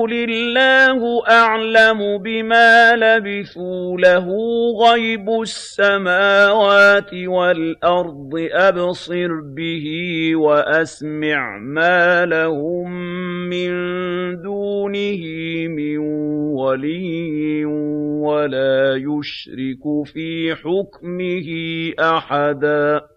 قُلِ اللَّهُ أَعْلَمُ بِمَا لَبِثُوا لَهُ غَيْبُ السَّمَاوَاتِ وَالْأَرْضِ أَبْصِرْ بِهِ وَأَسْمِعْ مَا لَهُم مِّن دُونِهِ مِن وَلِيٍّ وَلَا يُشْرِكُ فِي حُكْمِهِ أَحَدًا